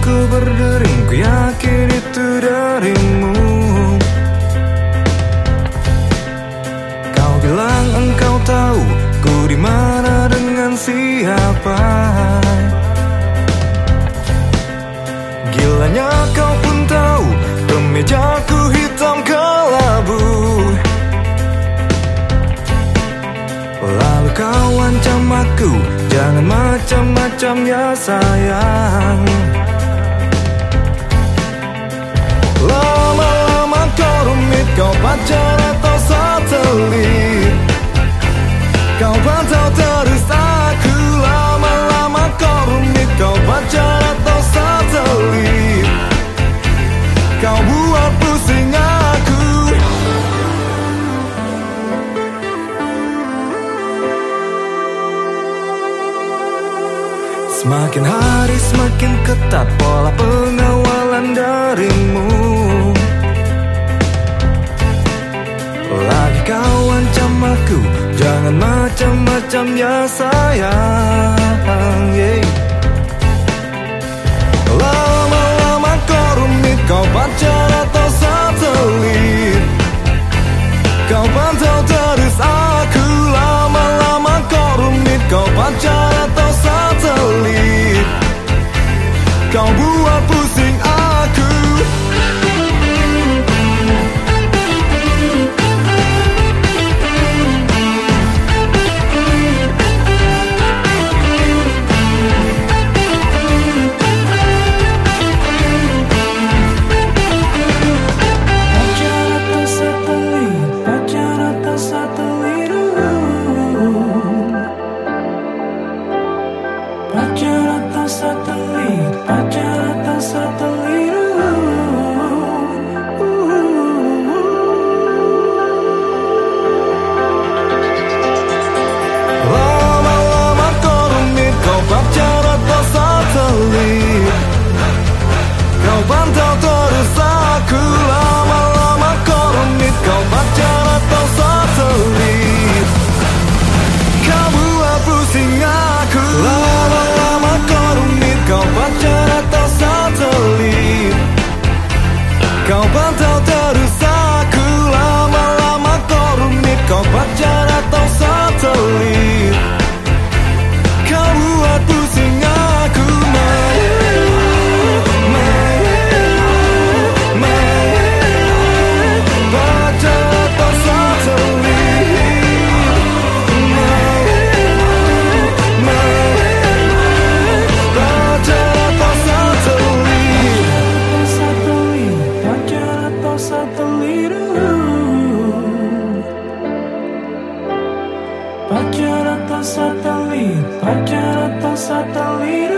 ku berdering Ku yakin itu darimu. Kau bilang engkau tahu Ku di mana dengan siapa. Gilanya kau pun tahu Kemejaku hitam kelabu. Lalu kau ancam aku Jangan macam-macam ya sayang Semakin hari semakin ketat pola pengawalan darimu Lagi kau ancam aku Jangan macam-macam ya sayang yeah. Lama-lama kau rumit Kau pacar atau satelit Kau pantau terus aku Lama-lama kau rumit Kau pacar Kau baca bumi pacar atau satelit